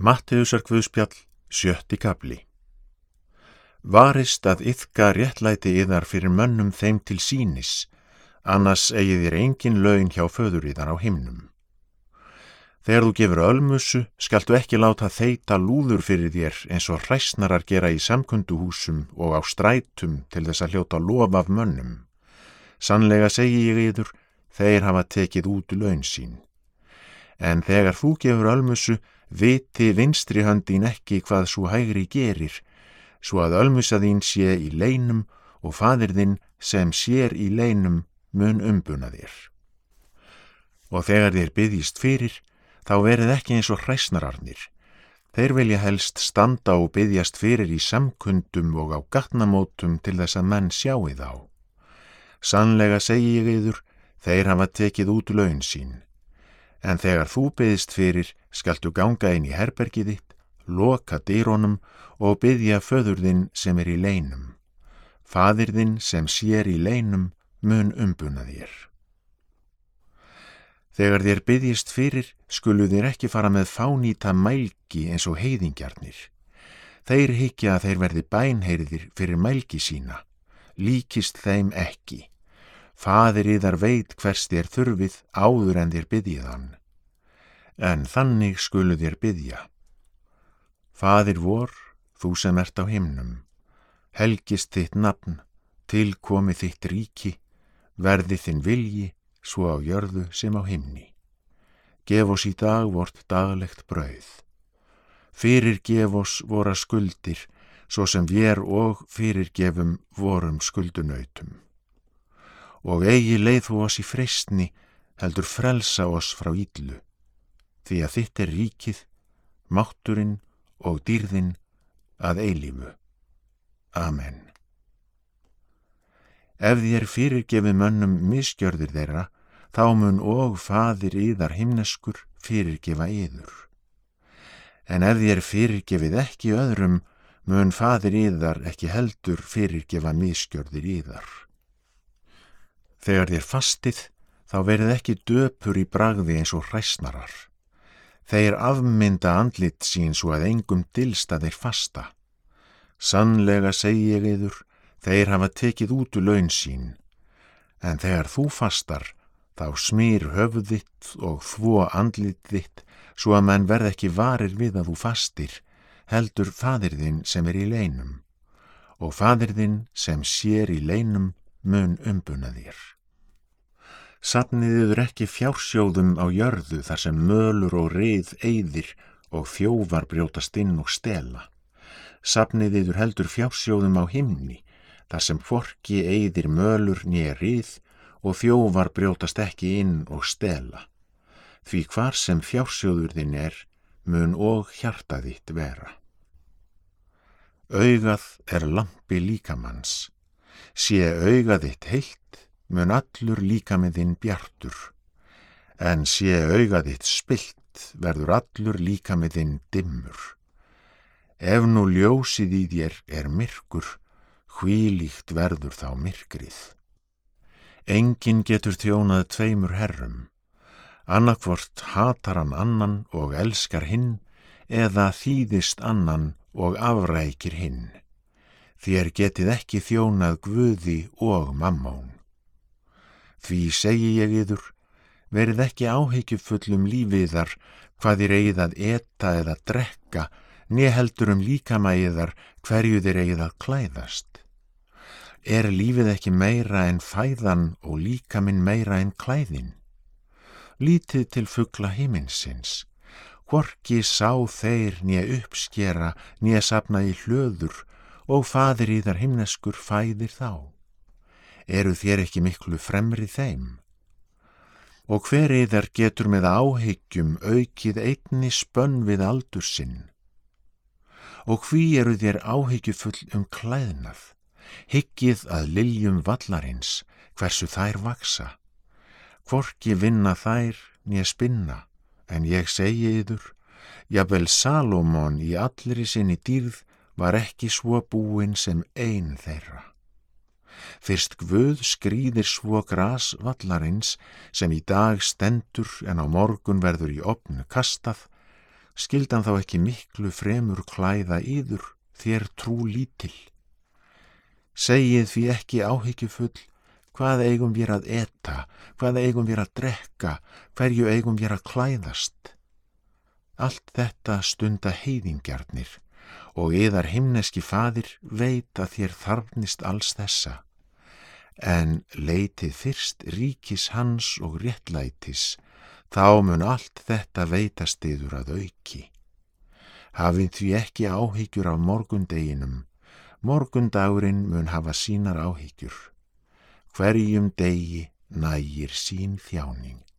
Matteusar Guðspjall, sjötti kapli Varist að yfka réttlæti yðar fyrir mönnum þeim til sínis, annars eigið þér engin laun hjá föður yðar á himnum. Þegar þú gefur ölmusu, skaltu ekki láta þeita lúður fyrir þér eins og hræsnarar gera í samkunduhúsum og á strætum til þess að hljóta lof af mönnum. Sannlega segi ég yður, þeir hafa tekið út laun sín. En þegar þú gefur ölmusu, viti vinstri höndin ekki hvað svo hægri gerir, svo að ölmusa þín sé í leinum og fadir þinn sem sér í leinum mun umbuna þér. Og þegar þér byggist fyrir, þá verið ekki eins og hræsnararnir. Þeir vilja helst standa og byggjast fyrir í samkundum og á gatnamótum til þess að menn sjáu þá. Sannlega segi ég yður, þeir hafa tekið út laun sín en þegar þú byggðist fyrir skaltu ganga inn í herbergið þitt, loka dýrónum og byggja föðurðinn sem er í leinum. Fadirðinn sem sér í leinum mun umbuna þér. Þegar þér byggjist fyrir skulu þér ekki fara með fánýta mælgi eins og heiðingjarnir. Þeir higgja að þeir verði bænheirðir fyrir mælgi sína, líkist þeim ekki. Fadir yðar veit hvers þér þurfið áður en þér byggið hann. En þannig skulu þér byggja. Fadir vor, þú sem ert á himnum, helgist þitt nafn, tilkomi þitt ríki, verði þinn vilji, svo á jörðu sem á himni. Gef oss í dag vort daglegt brauð. Fyrir gef oss vora skuldir, svo sem við og fyrir gefum vorum skuldunautum og eigi leið þú oss í freystni heldur frelsa oss frá íllu því að þitt er ríkið mátturinn og dýrðinn að eilífu. Amen. Ef þér fyrirgefið mönnum misgjörðir þeirra þá mun og fadir yðar himneskur fyrirgefa yður. En ef þér fyrirgefið ekki öðrum mun fadir yðar ekki heldur fyrirgefa misgjörðir yðar Þegar þér fastið, þá verið ekki döpur í bragði eins og hræsnarar. Þeir afmynda andlit sín svo að engum dilsta þeir fasta. Sannlega segi ég yður, þeir hafa tekið út úr laun sín. En þegar þú fastar, þá smýr höfðitt og þvó andlit þitt, svo að menn verð ekki varir við að þú fastir, heldur fadirðinn sem er í leinum. Og fadirðinn sem sér í leinum mun umbuna þér. Sapniðiður ekki fjársjóðum á jörðu þar sem mölur og rið eyðir og þjóvar brjótast inn og stela. Sapniðiður heldur fjársjóðum á himni þar sem forki eyðir mölur nýja rið og þjóvar brjótast ekki inn og stela. Því hvar sem fjársjóður þinn er mun og hjartaðitt vera. Augað er lampi líkamanns sé augaðitt heilt, mun allur líka með þinn bjartur, en sé augaðitt spilt, verður allur líka með þinn dimmur. Ef nú ljósið í þér er myrkur, hvílíkt verður þá myrkrið. Engin getur þjónað tveimur herrum, annarkvort hatar hann annan og elskar hinn, eða þýðist annan og afrækir hinn þér getið ekki þjónað guði og mammón. Því segi ég yður, verið ekki áhyggjufullum lífiðar hvað þér eigið að eta eða drekka, neheldur um líkamæðar hverju þér eigið að klæðast. Er lífið ekki meira en fæðan og líkaminn meira en klæðin? Lítið til fuggla heiminsins, hvorki sá þeir nýja uppskera, nýja sapna í hlöður, og fadir í þar himneskur fæðir þá. Eru þér ekki miklu fremri þeim? Og hver eðar getur með áhyggjum aukið einni spönn við aldur sinn? Og hví eru þér áhyggjufull um klæðnað? Hyggið að liljum vallarins, hversu þær vaksa. Hvorki vinna þær nýja spinna, en ég segi yður, jafnvel Salomón í allri sinni dýrð var ekki svo búin sem ein þeirra. Fyrst Guð skrýðir svo gras vallarins sem í dag stendur en á morgun verður í opnu kastað, skildan þá ekki miklu fremur klæða yður þér trú lítil. Segið því ekki áhyggjufull, hvað eigum við að eta, hvað eigum við að drekka, hverju eigum við að klæðast. Allt þetta stunda heiðingjarnir og yðar himneski fadir veit að þér þarfnist alls þessa. En leitið fyrst ríkis hans og réttlætis, þá mun allt þetta veitast yður að auki. Hafið því ekki áhyggjur af morgundeginum, morgundagurinn mun hafa sínar áhyggjur. Hverjum degi nægir sín þjáning.